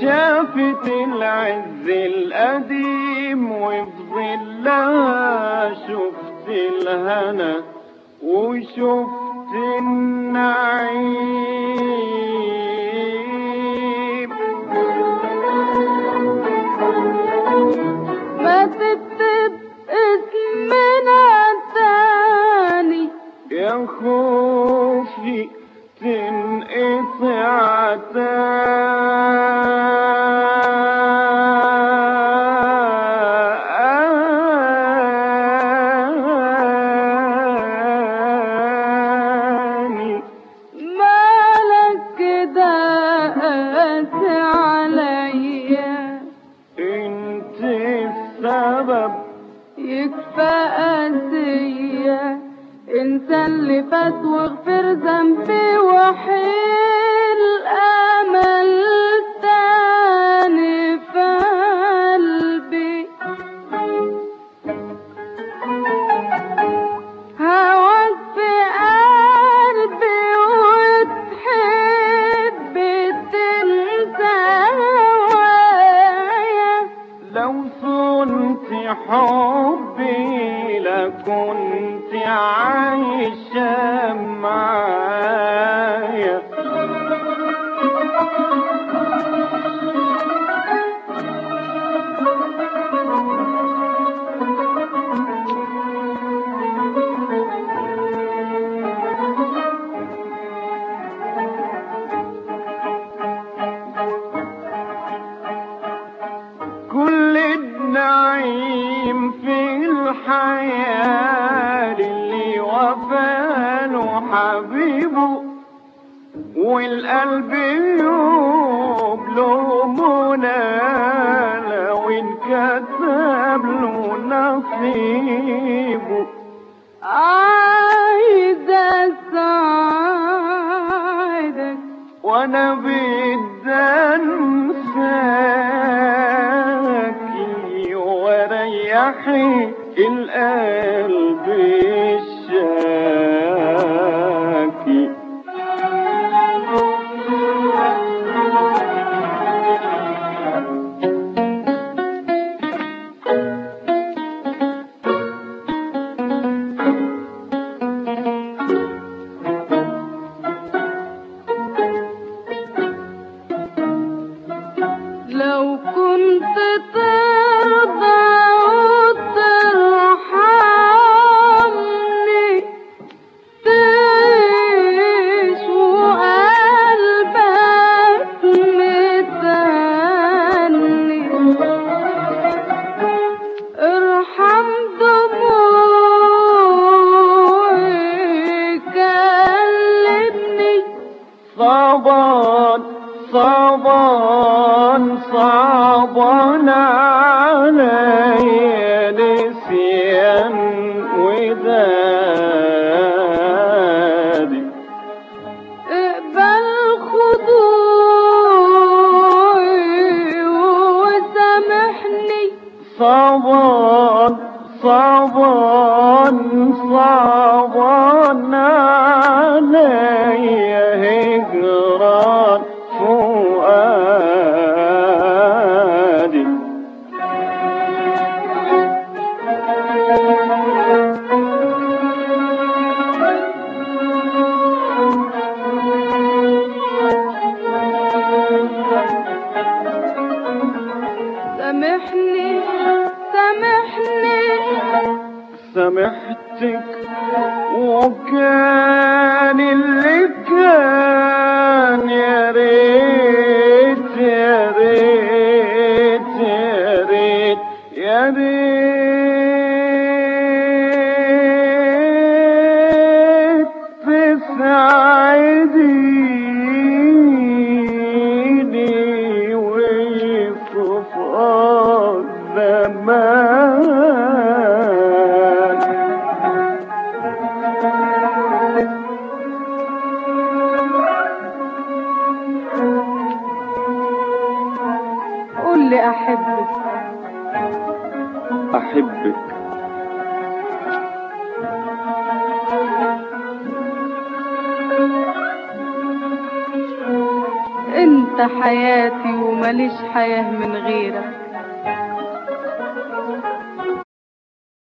شافت العز القديم وفي ظلها شفت الهنا وشفت النعيم. انت اللي فات واغفر ذنبي وحيل صنت حبي لكنت عايشة معايا الحياة اللي وفاله حبيبه والقلب يبلغ منى لو انكتب له نصيبه. عايزة أساعدك وأنا بدي انساكي واريحي القلب صعبان صعبان صعبان علي نسيان ودادي اقبل خضوعي وسامحني. صعبان صعبان صعبان علي سامحتك وكان اللي كان يا ريت يا ريت يا ريت يا ريت تسعديني قول لي أحبك. أحبك أنت حياتي ومليش حياة من غيرك.